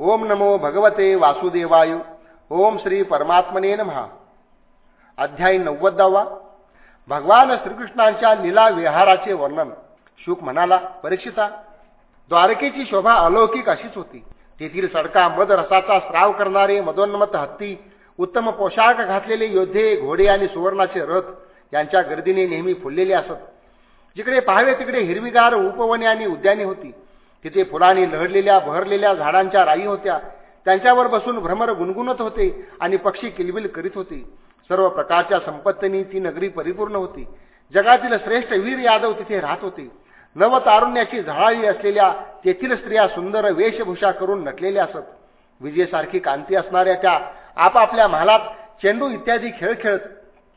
ओम नमो भगवते वासुदेवाय. ओम श्री परमात्मने महा अध्याय नव्वदावा. भगवान श्रीकृष्णांच्या लीला विहाराचे वर्णन. शुक म्हणाला परीक्षिता द्वारकेची शोभा अलौकिक अशीच होती. तेथील सडका मद रसाचा स्राव करणारे मदोन्मत हत्ती उत्तम पोशाख घातलेले योद्धे घोडे आणि सुवर्णाचे रथ यांच्या गर्दीने नेहमी फुललेले असत. जिकडे पाहावे तिकडे हिरवीगार उपवने आणि उद्याने होती. तिथे फुलांनी लहडलेल्या बहरलेल्या झाडांच्या राई होत्या. त्यांच्यावर बसून भ्रमर गुणगुणत होते आणि पक्षी किलबिल करीत होते. सर्व प्रकारच्या संपत्तीनी ती नगरी परिपूर्ण होती. जगातील श्रेष्ठ वीर यादव तिथे राहत होते. नवतारुण्याची झळाळी असलेल्या तेथील स्त्रिया सुंदर वेशभूषा करून नटलेल्या असत. विजेसारखी कांती असणाऱ्या त्या आपापल्या महालात चेंडू इत्यादी खेळ खेळत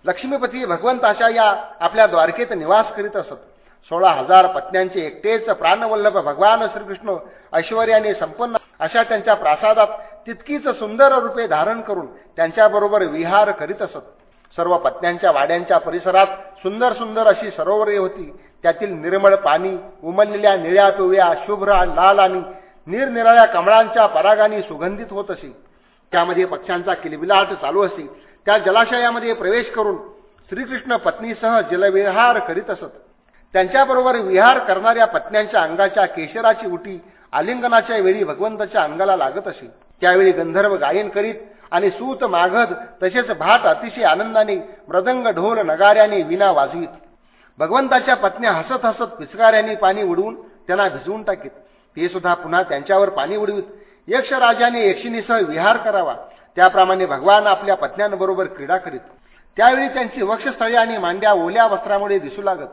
लक्ष्मीपती भगवंताच्या या आपल्या द्वारकेत निवास करीत असत. सोळा हजार पत्न्यांचे एकटेच प्राणवल्लभ भगवान श्रीकृष्ण ऐश्वर्याने संपन्न अशा त्यांच्या प्रासादात तितकीच सुंदर रूपे धारण करून त्यांच्याबरोबर विहार करीत असत. सर्व पत्न्यांच्या वाड्यांच्या परिसरात सुंदर सुंदर अशी सरोवरे होती. त्यातील निर्मळ पाणी उमललेल्या निळ्या पिवळ्या शुभ्र लाल आणि निरनिराळ्या कमळांच्या परागाने सुगंधित होत असे. त्यामध्ये पक्ष्यांचा किलबिलाट चालू असे. त्या जलाशयामध्ये प्रवेश करून श्रीकृष्ण पत्नीसह जलविहार करीत असत. त्यांच्याबरोबर विहार करणाऱ्या पत्न्यांच्या अंगाच्या केशराची उटी आलिंगनाच्या वेळी भगवंताच्या अंगाला लागत असे. त्यावेळी गंधर्व गायन करीत आणि सूत माघद तसेच भात अतिशय आनंदाने मृदंग ढोल नगाऱ्याने विना वाजवीत. भगवंताच्या पत्न्या हसत हसत पिचकाऱ्यांनी पाणी उडवून त्यांना भिजवून टाकीत. ते सुद्धा पुन्हा त्यांच्यावर पाणी उडवीत. यक्षराजाने यक्षिणीसह विहार करावा. त्याप्रमाणे भगवान आपल्या पत्न्यांबरोबर क्रीडा करीत. त्यावेळी त्यांची वक्षस्थळे आणि मांड्या ओल्या वस्त्रामुळे दिसू लागत.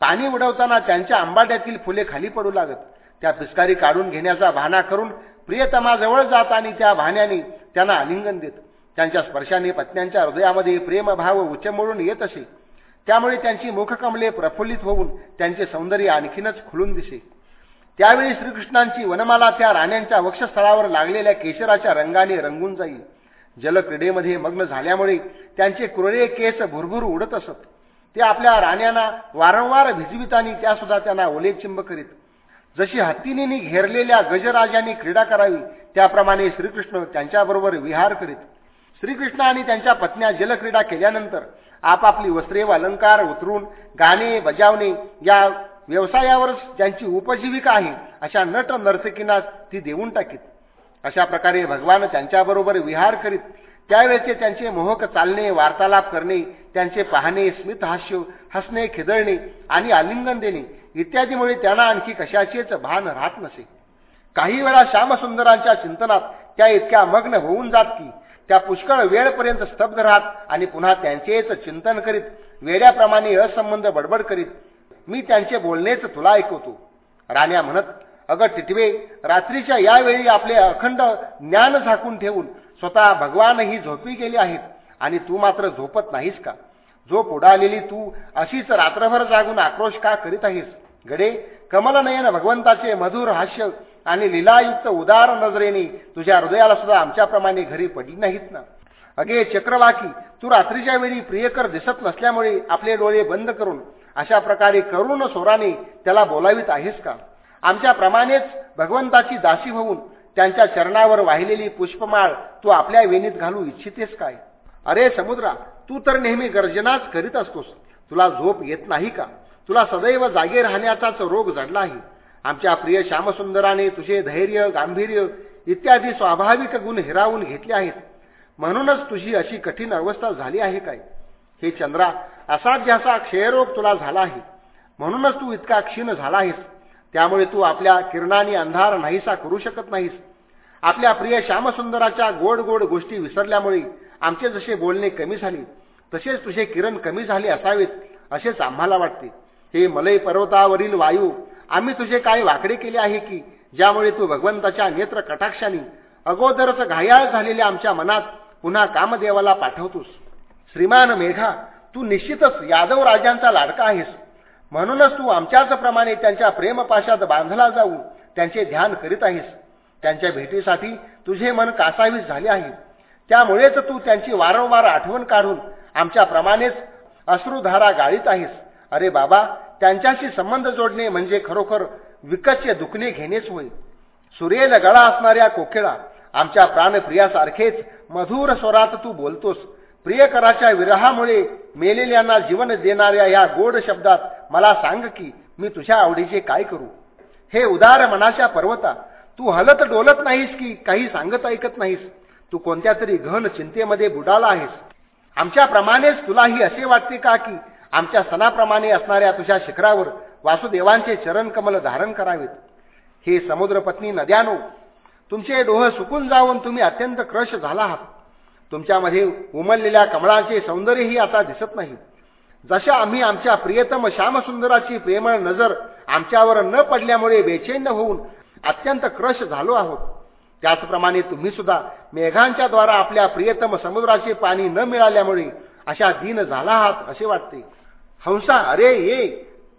पाणी उडवताना त्यांच्या आंबाड्यातील फुले खाली पडू लागत. त्या पिचकारी काढून घेण्याचा भाना करून प्रियतमाजवळ जात आणि त्या भाण्याने त्यांना आलिंगन देत. त्यांच्या स्पर्शाने पत्न्यांच्या हृदयामध्ये प्रेमभाव उचमळून येत असे. त्यामुळे त्यांची मुखकमले प्रफुल्लित होऊन त्यांचे सौंदर्य आणखीनच खुलून दिसे. त्यावेळी श्रीकृष्णांची वनमाला त्या राण्यांच्या वक्षस्थळावर लागलेल्या केशराच्या रंगाने रंगून जाईल. जलक्रीडेमध्ये मग्न झाल्यामुळे त्यांचे कुरळे केस भुरभुर उडत असत. ते आपल्या राण्यांना वारंवार भिजवितानी त्यासुद्धा त्यांना ओलेचिंब करीत. जशी हत्तीने घेरलेल्या गजराजांनी क्रीडा करावी त्याप्रमाणे श्रीकृष्ण त्यांच्याबरोबर विहार करीत. श्रीकृष्ण आणि त्यांच्या पत्न्या जलक्रीडा केल्यानंतर आपापली वस्त्रे व अलंकार उतरून गाणे बजावणे या व्यवसायावरच ज्यांची उपजीविका आहे अशा नट नर्तकींना ती देऊन टाकीत. अशा प्रकारे भगवान त्यांच्याबरोबर विहार करीत त्यावेळेचे त्यांचे मोहक चालणे वार्तालाप करणे त्यांचे पाहणे स्मितहास्य हसणे खिदळणे आणि आलिंगन देणे इत्यादीमुळे त्यांना आणखी कशाचेच भान राहत नसे. काही वेळा श्यामसुंदरांच्या चिंतनात त्या इतक्या मग्न होऊन जात की त्या पुष्कळ वेळपर्यंत स्तब्ध राहत आणि पुन्हा त्यांचेच चिंतन करीत वेड्याप्रमाणे असंबंध बडबड करीत मी त्यांचे बोलणेच तुला ऐकवतो. राण्या म्हणत अगं टिटवे रात्रीच्या यावेळी आपले अखंड ज्ञान झाकून ठेवून स्वतः भगवानही झोपी गेले आहेत आणि तू मात्र झोपत नाहीस का? झोप उडालेली तू अशीच रात्रभर जागून आक्रोश का करीत आहेस? गडे कमलनयन भगवंताचे मधुर हास्य आणि लिलायुक्त उदार नजरेने तुझ्या हृदयाला सुद्धा आमच्याप्रमाणे घरी पडली नाहीत ना? अगे चक्रवाकी तू रात्रीच्या वेळी प्रियकर दिसत नसल्यामुळे आपले डोळे बंद करून अशा प्रकारे करुण स्वराने त्याला बोलावीत आहेस का? आमच्याप्रमाणेच भगवंताची दासी होऊन त्यांच्या चरणावर वाहिलेली पुष्पमाळ तू आपल्या वेणीत घालू इच्छितेस काय? अरे समुद्रा तू तर नेहमी गर्जनाच करीत असतोस. तुला झोप येत नाही का? तुला सदैव जागे राहण्याचाच रोग जडला आहे आमच्या प्रिय श्यामसुंदराने तुझे धैर्य गांभीर्य इत्यादी स्वाभाविक गुण हिरावून घेतले आहेत. म्हणूनच तुझी अशी कठीण अवस्था झाली आहे काय? हे चंद्रा असाध्याचा क्षयरोग तुला झाला आहे म्हणूनच तू इतका क्षीण झाला आहेस त्यामुळे तू आपल्या किरणाने अंधार नाहीसा करू शकत नाहीस. आपल्या प्रिय श्यामसुंदराच्या गोड गोड गोष्टी विसरल्यामुळे आमचे जसे बोलणे कमी झाले तसेच तुझे किरण कमी झाले असावेत असेच आम्हाला वाटते. हे मलय पर्वतावरील वायू आम्ही तुझे काय वाकडे केले आहे की ज्यामुळे तू भगवंताच्या नेत्र कटाक्षाने अगोदरच घायाळ झालेल्या आमच्या मनात पुन्हा कामदेवाला पाठवतोस. श्रीमान मेघा तू निश्चितच यादव राजांचा लाडका आहेस. म्हणूनच तू आमच्याच प्रमाणे त्यांच्या प्रेमपाशात बांधला जाऊन त्यांचे ध्यान करीत आहेस. त्यांच्या भेटीसाठी तुझे मन कासावीस झाले आहे. त्यामुळेच तू त्यांची वारंवार आठवण काढून आमच्याप्रमाणेच अश्रुधारा गाळीत आहेस. अरे बाबा त्यांच्याशी संबंध जोडणे म्हणजे खरोखर विकतचे दुखणे घेणेच होय. सूर्येल गळा असणाऱ्या कोकिळा आमच्या प्राणप्रियासारखेच मधुर स्वरात तू बोलतोस. प्रियकराच्या विरहामुळे मेलेल्यांना जीवन देणाऱ्या या गोड शब्दात मला सांग की मी तुझ्या आवडीचे काय करू? हे उदार मनाच्या पर्वता तू हलत डोलत नाहीस की काही सांगत ऐकत नाहीस? तू कोणत्या तरी घन चिंतेमध्ये बुडाला आहेस? आमच्याप्रमाणेच तुलाही असे वाटते का की आमच्या सणाप्रमाणे असणाऱ्या तुझ्या शिखरावर वासुदेवांचे चरणकमल धारण करावेत? हे समुद्रपत्नी नद्यानो तुमचे डोह सुकून जाऊन तुम्ही अत्यंत क्रश झाला आहात. तुमच्यामध्ये उमललेल्या कमळाचे सौंदर्यही आता दिसत नाही. जशा आम्ही आमच्या प्रियतम श्यामसुंदराची प्रेमळ नजर आमच्यावर न पडल्यामुळे बेचैन होऊन अत्यंत क्रश झालो आहोत. त्याचप्रमाणे तुम्ही सुद्धा मेघांच्या द्वारा आपल्या प्रियतम समुद्राचे पाणी न मिळाल्यामुळे अशा दीन झाला आहात असे वाटते. हंसा अरे ये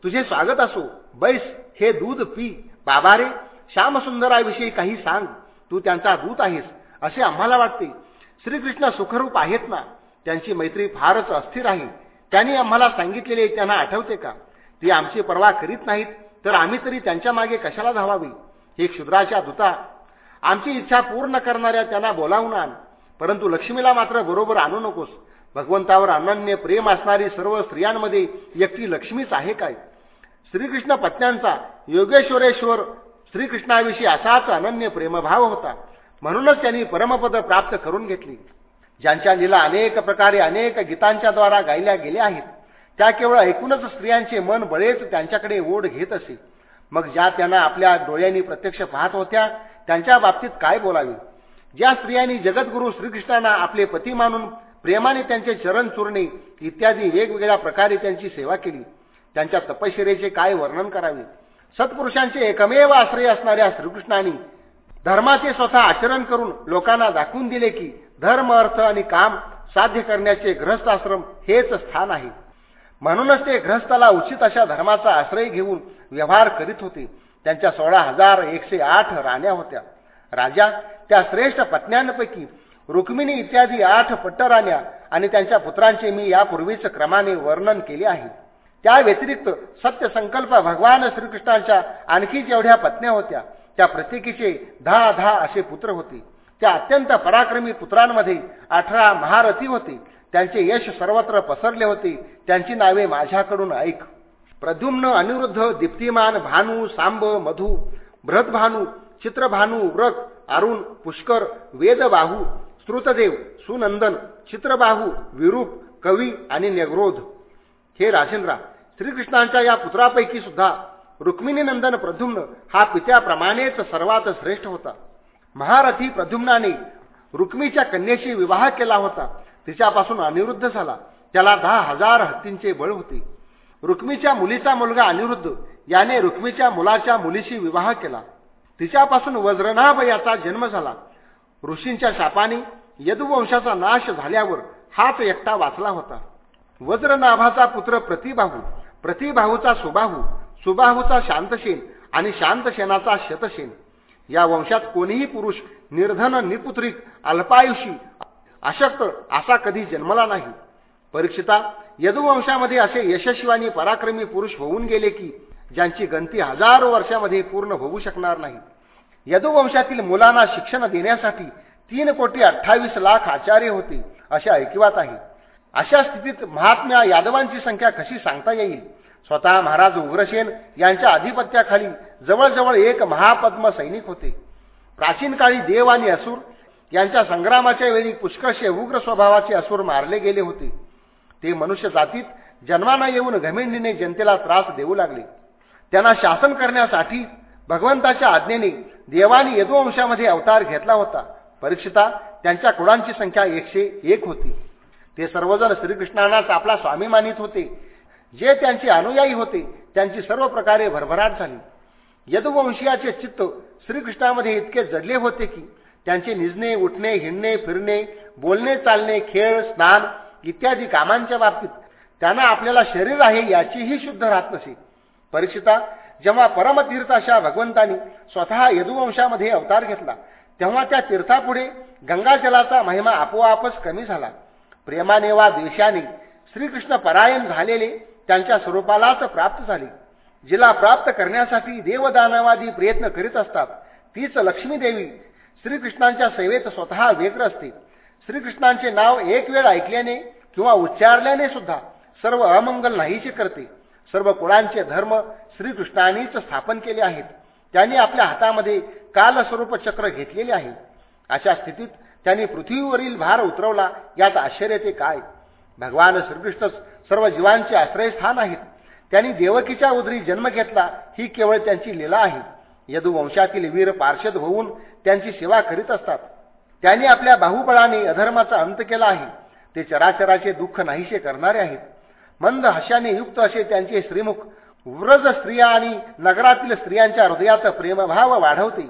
तुझे स्वागत असो. बैस हे दूध पी. बाबा रे श्यामसुंदराविषयी काही सांग. तू त्यांचा दूत आहेस असे आम्हाला वाटते. श्रीकृष्ण सुखरूप आहेत ना? त्यांची मैत्री फारच अस्थिर आहे. त्यांनी आम्हाला सांगितलेले त्यांना आठवते का? ती आमची पर्वा करीत नाहीत तर आम्ही तरी त्यांच्या मागे कशाला धावावी? हे क्षुद्राच्या दूता. आमची इच्छा पूर्ण करणाऱ्या त्यांना बोलावून आण. परंतु लक्ष्मीला मात्र बरोबर आणू नकोस. भगवंतावर अनन्य प्रेम असणारी सर्व स्त्रियांमध्ये व्यक्ती लक्ष्मीच आहे काय? श्रीकृष्ण पत्न्यांचा योगेश्वरेश्वर श्रीकृष्णाविषयी असाच अनन्य प्रेमभाव होता. म्हणूनच त्यांनी परमपद प्राप्त करून घेतली. ज्यांच्या लीला अनेक प्रकारे अनेक गीतांच्या द्वारा गायल्या गेल्या आहेत त्या केवळ ऐकूनच स्त्रियांचे मन बळेच त्यांच्याकडे ओढ घेत असे. मग ज्या त्यांना आपल्या डोळ्यांनी प्रत्यक्ष पाहत होत्या त्यांच्या बाबतीत काय बोलावे? ज्या स्त्रियांनी जगद्गुरू श्रीकृष्णांना आपले पती मानून प्रेमाने त्यांचे चरण चुरणे इत्यादी वेगवेगळ्या प्रकारे त्यांची सेवा केली त्यांच्या तपश्चर्याचे काय वर्णन करावे? सत्पुरुषांचे एकमेव आश्रय असणाऱ्या श्रीकृष्णाने धर्माचे स्वतः आचरण करून लोकांना दाखवून दिले की धर्म अर्थ आणि काम साध्य करण्याचे ग्रहस्थ आश्रम हेच स्थान आहे. म्हणूनच ते ग्रहस्थाला उचित अशा धर्माचा आश्रय घेऊन व्यवहार करीत होते. त्यांच्या सोळा हजार एकशे आठ राण्या होत्या. राजा त्या श्रेष्ठ पत्न्यांपैकी रुक्मिणी इत्यादी आठ पट्टराण्या आणि त्यांच्या पुत्रांचे मी यापूर्वीच क्रमाने वर्णन केले आहे. त्या व्यतिरिक्त सत्यसंकल्प भगवान श्रीकृष्णांच्या आणखी जेवढ्या पत्न्या होत्या त्या प्रत्येकीचे दहा दहा असे पुत्र होते. त्या अत्यंत पराक्रमी पुत्रांमध्ये अठरा महारथी होते. त्यांचे यश सर्वत्र पसरले होते. त्यांची नावे माझ्याकडून ऐक. प्रद्युम्न अनिरुद्ध दीप्तिमान भानू सांब मधु बृहद्भानू चित्रभानू व्रत अरुण पुष्कर वेदबाहू श्रुतदेव सुनंदन चित्रबाहू विरूप कवी आणि नेग्रोध. हे राजेंद्रा श्रीकृष्णांच्या या पुत्रापैकी सुद्धा रुक्मिणीनंदन प्रद्युम्न हा पित्याप्रमाणेच सर्वात श्रेष्ठ होता. महारथी प्रद्युम्नाने रुक्मीच्या कन्येशी विवाह केला होता. तिच्यापासून अनिरुद्ध झाला. त्याला दहा हजार हत्तींचे बळ होते. रुक्मीच्या मुलीचा मुलगा अनिरुद्ध याने रुक्मीच्या मुलाच्या मुलीशी विवाह केला. तिच्यापासून वज्रनाभ याचा जन्म झाला. ऋषींच्या शापाने यदुवंशाचा नाश झाल्यावर हाच एकटा वाचला होता. वज्रनाभाचा पुत्र प्रतिबाहू प्रतिबाहूचा सुबाहू सुबाहूचा शांतसेन आणि शांतसेनाचा शतसेन या वंशात कोणीही पुरुष निर्धन निपुत्रिक अल्पायुषी अशक्त असा कधी जन्मला नाही. परीक्षिता यदुवंशामध्ये असे यशस्वी आणि पराक्रमी पुरुष होऊन गेले की ज्यांची गंती हजारो वर्षामध्ये पूर्ण होऊ शकणार नाही. यदुवंशातील मुलांना शिक्षण देण्यासाठी तीन कोटी अठ्ठावीस लाख आचार्य होते अशा ऐकिवात आहे. अशा स्थितीत महात्म्या यादवांची संख्या कशी सांगता येईल? स्वतः महाराज उग्रसेन यांच्या अधिपत्याखाली जवळजवळ एक महापद्म सैनिक होते. प्राचीन काळी देव आणि असुर यांच्या संग्रामाच्या वेळी पुष्कळशे उग्र स्वभावाचे असुर मारले गेले होते. ते मनुष्य जातीत जन्माना येऊन घमेंडीने जनतेला त्रास देऊ लागले. त्यांना शासन करण्यासाठी भगवंताच्या आज्ञेने देवानी यदुवंशामध्ये अवतार घेतला होता. परीक्षिता त्यांच्या कुळांची संख्या एकशे एक होती. ते सर्वजण श्रीकृष्णांनाच आपला स्वामी मानित होते. जे त्यांचे अनुयायी होते त्यांची सर्व प्रकारे भरभराट झाली. यदुवंशीयाचे चित्त श्रीकृष्णामध्ये इतके जडले होते की त्यांचे निजणे उठणे हिंडणे फिरणे बोलणे चालणे खेळ स्नान इत्यादी कामांच्या बाबतीत त्यांना आपल्याला शरीर आहे याचीही शुद्ध राहत नसे. परीक्षिता जेव्हा परमतीर्थ अशा भगवंतांनी स्वतः यदुवंशामध्ये अवतार घेतला तेव्हा त्या तीर्थापुढे गंगाजलाचा महिमा आपोआपच कमी झाला. प्रेमाने वा द्वेषाने श्रीकृष्ण परायण झालेले त्यांच्या स्वरूपालाच प्राप्त झाले. जिला प्राप्त करण्यासाठी देवदानवादी प्रयत्न करीत असतात. तीच लक्ष्मी देवी श्रीकृष्णांच्या सेवेत स्वतः व्यग्र असते. श्रीकृष्णांचे नाव एक वेळ ऐकल्याने किंवा उच्चारल्याने सुद्धा सर्व अमंगल नाहीशी करते. सर्व कुळांचे धर्म श्रीकृष्णांनीच स्थापन केले आहेत. त्यांनी आपल्या हातामध्ये कालस्वरूप चक्र घेतलेले आहे. अशा स्थितीत त्यांनी पृथ्वीवरील भार उतरवला. यात आश्चर्य ते काय? भगवान श्रीकृष्णच सर्व जीवांचे आश्रयस्थान आहेत. त्यांनी देवकीच्या उदरी जन्म घेतला ही केवळ त्यांची लीला आहे. यदुवंशातील वीर पार्षद होऊन त्यांची सेवा करीत असतात. त्यांनी आपल्या बाहुबळाने अधर्माचा अंत केला आहे. ते चराचराचे दुःख नाहीसे करणारे आहेत. मंद हशाने युक्त असे त्यांचे श्रीमुख व्रज स्त्रिया आणि नगरातील स्त्रियांच्या हृदयाचा प्रेमभाव वाढवते.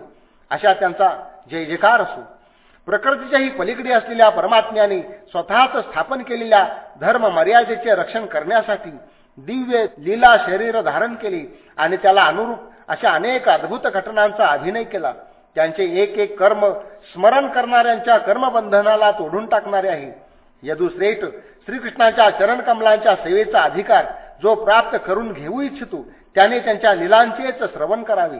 अशा त्यांचा जय जयकार असो. प्रकृतीच्याही पलीकडे असलेल्या परमात्म्याने स्वतःच स्थापन केलेल्या धर्म मर्यादेचे रक्षण करण्यासाठी दिव्य लीला शरीर धारण केले आणि त्याला अनुरूप अशा अनेक अद्भुत घटनांचा अभिनय केला. त्यांचे एक एक कर्म स्मरण करणाऱ्यांच्या कर्मबंधनाला तोडून टाकणारे आहे. यदुश्रेष्ठ श्रीकृष्णाच्या चरणकमलांच्या सेवेचा अधिकार जो प्राप्त करून घेऊ इच्छितो त्याने त्यांच्या लिलांचेच श्रवण करावे.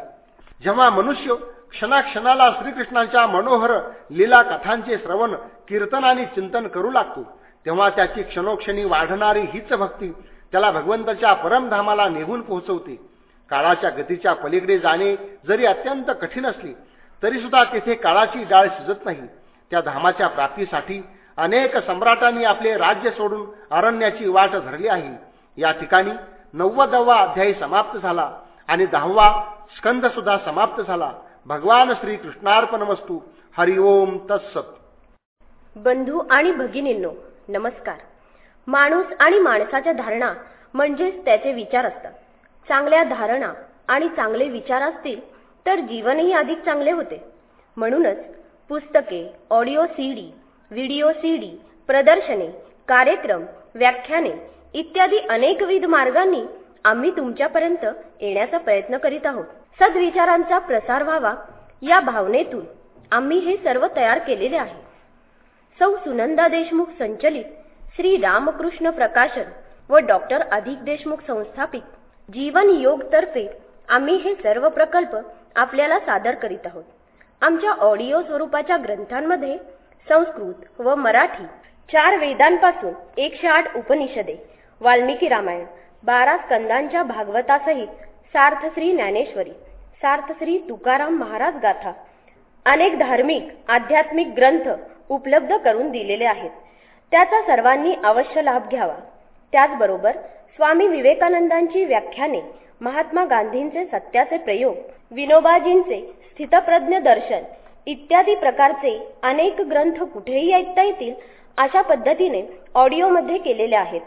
जेव्हा मनुष्य क्षणाक्षणाला श्रीकृष्णांच्या मनोहर लीला कथांचे श्रवण कीर्तन आणि चिंतन करू लागतो तेव्हा त्याची क्षणोक्षणी वाढणारी हीच भक्ती त्याला भगवंताच्या परमधामाला नेहून पोहोचवते. काळाच्या गतीच्या पलीकडे जाणे जरी अत्यंत कठीण असले तरी सुद्धा तेथे काळाची डाळ शिजत नाही. त्या धामाच्या प्राप्तीसाठी अनेक सम्राटांनी आपले राज्य सोडून अरण्याची वाट धरली आहे. या ठिकाणी नव्वदवा अध्यायी समाप्त झाला आणि दहावा स्कंद सुद्धा समाप्त झाला. भगवान श्री कृष्णार्पण वस्तू हरिओम तत्सत. बंधू आणि भगिनींनो नमस्कार. माणूस आणि माणसाच्या धारणा म्हणजेच त्याचे विचार असतात. चांगल्या धारणा आणि चांगले विचार असतील तर जीवनही अधिक चांगले होते. म्हणूनच पुस्तके ऑडिओ सीडी व्हिडिओ सीडी प्रदर्शने कार्यक्रम व्याख्याने इत्यादी अनेकविध मार्गांनी आम्ही तुमच्यापर्यंत येण्याचा प्रयत्न करीत आहोत. सद्विचारांचा प्रसार व्हावा या भावनेतून आम्ही हे सर्व तयार केलेले आहे. सौ सुनंदा देशमुख संचलित श्री रामकृष्ण प्रकाशन व डॉक्टर अधिक देशमुख संस्थापित जीवन योग तर्फे आम्ही हे सर्व प्रकल्प आपल्याला सादर करीत आहोत. आमच्या ऑडिओ स्वरूपाच्या ग्रंथांमध्ये संस्कृत व मराठी चार वेदांपासून एकशे आठ उपनिषदे वाल्मिकी रामायण बारा स्कंदांच्या भागवतासहित सार्थश्री ज्ञानेश्वरी सार्थश्री तुकाराम महाराज गाथा अनेक धार्मिक आध्यात्मिक ग्रंथ उपलब्ध करून दिलेले आहेत. त्याचा सर्वांनी अवश्य लाभ घ्यावा. त्याचबरोबर स्वामी विवेकानंदांची व्याख्याने महात्मा गांधींचे सत्याचे प्रयोग विनोबाजींचे स्थितप्रज्ञ दर्शन इत्यादी प्रकारचे अनेक ग्रंथ कुठेही ऐकता येतील अशा पद्धतीने ऑडिओमध्ये केलेले आहेत.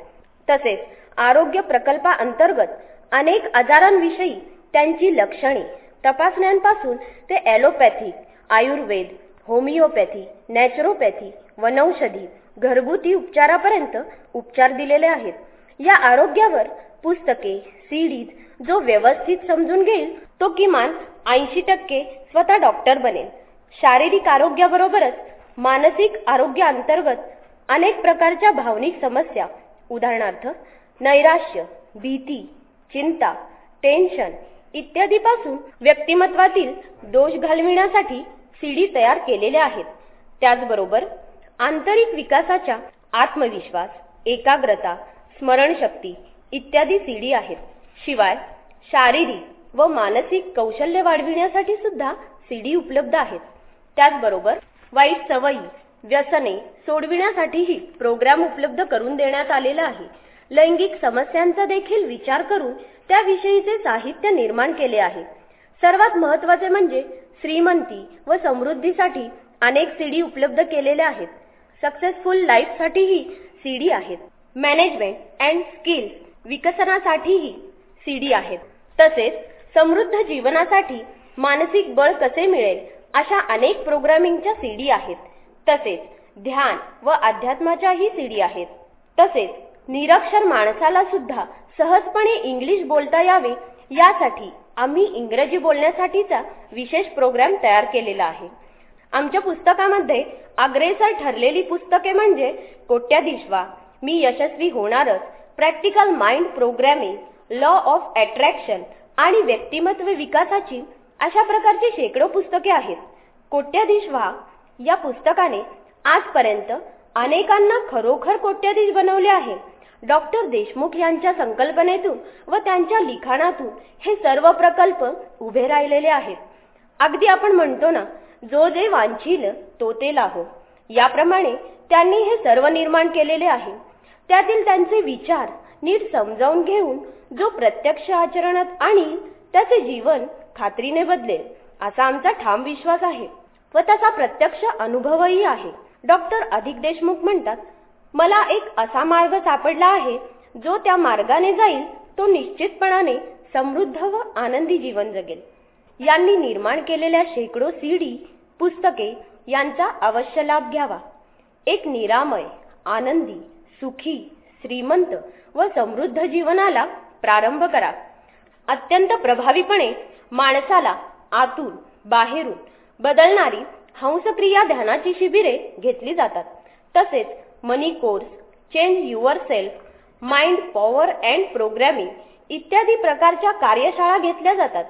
तसेच आरोग्य प्रकल्पाअंतर्गत अनेक आजारांविषयी त्यांची लक्षणे. तपासण्यांपासून ते ॲलोपॅथिक आयुर्वेद होमिओपॅथी नॅचरोपॅथी वनौषधी घरगुती उपचारापर्यंत उपचार दिलेले आहेत. या आरोग्यावर पुस्तके सीडीज जो व्यवस्थित समजून घेईल तो किमान ऐंशी टक्के स्वतः डॉक्टर बनेल. शारीरिक आरोग्याबरोबरच मानसिक आरोग्याअंतर्गत अनेक प्रकारच्या भावनिक समस्या उदाहरणार्थ नैराश्य भीती चिंता टेन्शन इत्यादीपासून व्यक्तिमत्वातील दोष घालविण्यासाठी सीडी तयार केलेल्या आहेत. त्याचबरोबर आंतरिक विकासाच्या आत्मविश्वास एकाग्रता स्मरणशक्ती इत्यादी सीडी आहेत. शिवाय शारीरिक व मानसिक कौशल्य वाढविण्यासाठी सुद्धा सीडी उपलब्ध आहेत. त्याचबरोबर वाईट सवयी व्यसने सोडविण्यासाठीही प्रोग्राम उपलब्ध करून देण्यात आलेला आहे. लैंगिक समस्यांचा देखील विचार करून त्याविषयीचे साहित्य निर्माण केले आहे. सर्वात महत्त्वाचे म्हणजे श्रीमंती व समृद्धीसाठी अनेक सीडी उपलब्ध केलेल्या आहेत. सक्सेसफुल लाईफसाठीही सीडी आहेत. मॅनेजमेंट अँड स्किल्स विकसनासाठीही सीडी आहेत. तसेच समृद्ध जीवनासाठी मानसिक बळ कसे मिळेल अशा अनेक प्रोग्रामिंगच्या सीडी आहेत. तसेच ध्यान व अध्यात्माच्याही सीडी आहेत. तसेच निरक्षर माणसाला सुद्धा सहजपणे इंग्लिश बोलता यावे यासाठी आम्ही इंग्रजी बोलण्यासाठीचा विशेष प्रोग्राम तयार केलेला आहे. आमच्या पुस्तकामध्ये अग्रेसर ठरलेली पुस्तके म्हणजे कोट्याधीशवा मी यशस्वी होणारच practical mind programming law of attraction आणि व्यक्तिमत्व विकासाची अशा प्रकारची शेकडो पुस्तके आहेत. कोट्याधीश व्हा या पुस्तकाने आजपर्यंत अनेकांना खरोखर कोट्याधीश बनवले आहे. डॉक्टर देशमुख यांच्या संकल्पनेतून व त्यांच्या लिखाणातून हे सर्व प्रकल्प उभे राहिलेले आहेत. अगदी आपण म्हणतो ना जो जे वांछील तो ते लाहो. याप्रमाणे त्यांनी हे सर्व निर्माण केलेले आहे. त्यातील त्यांचे विचार नीट समजावून घेऊन जो प्रत्यक्ष आचरणात आणि त्याचे जीवन खात्रीने बदलेल असा आमचा ठाम विश्वास आहे. व त्याचा प्रत्यक्ष अनुभवही आहे. डॉक्टर अधिक देशमुख म्हणतात मला एक असा मार्ग सापडला आहे जो त्या मार्गाने जाईल तो निश्चितपणाने समृद्ध व आनंदी जीवन जगेल. यांनी निर्माण केलेल्या शेकडो सीडी पुस्तके यांचा अवश्य लाभ घ्यावा. एक निरामय आनंदी सुखी श्रीमंत व समृद्ध जीवनाला प्रारंभ करा. अत्यंत प्रभावीपणे माणसाला आतून बाहेरून बदलणारी हंसक्रिया ध्यानाची शिबिरे घेतली जातात. तसेच money course change yourself mind power and programming इत्यादी प्रकारच्या कार्यशाळा घेतल्या जातात.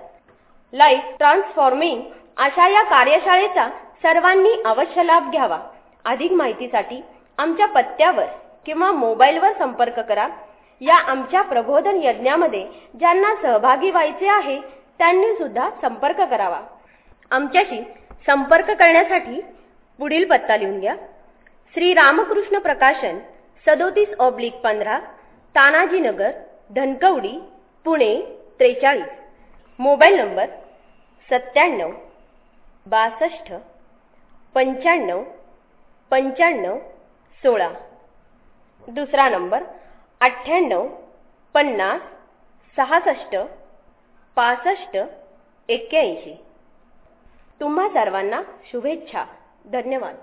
लाईफ ट्रान्सफॉर्मिंग अशा या कार्यशाळेचा सर्वांनी अवश्य लाभ घ्यावा. अधिक माहितीसाठी आमच्या पत्त्यावर किंवा मोबाईलवर संपर्क करा. या आमच्या प्रबोधन यज्ञामध्ये ज्यांना सहभागी व्हायचे आहे त्यांनी सुद्धा संपर्क करावा. आमच्याशी संपर्क करण्यासाठी पुढील पत्ता लिहून घ्या. श्री रामकृष्ण प्रकाशन सदोतीस ऑब्लिक पंधरा तानाजीनगर धनकवडी पुणे त्रेचाळीस. मोबाईल नंबर सत्त्याण्णव बासष्ट पंच्याण्णव पंच्याण्णव सोळा. दुसरा नंबर अठ्ठ्याण्णव पन्नास सहासष्ट पासष्ट एक्क्याऐंशी. तुम्हा सर्वांना शुभेच्छा. धन्यवाद.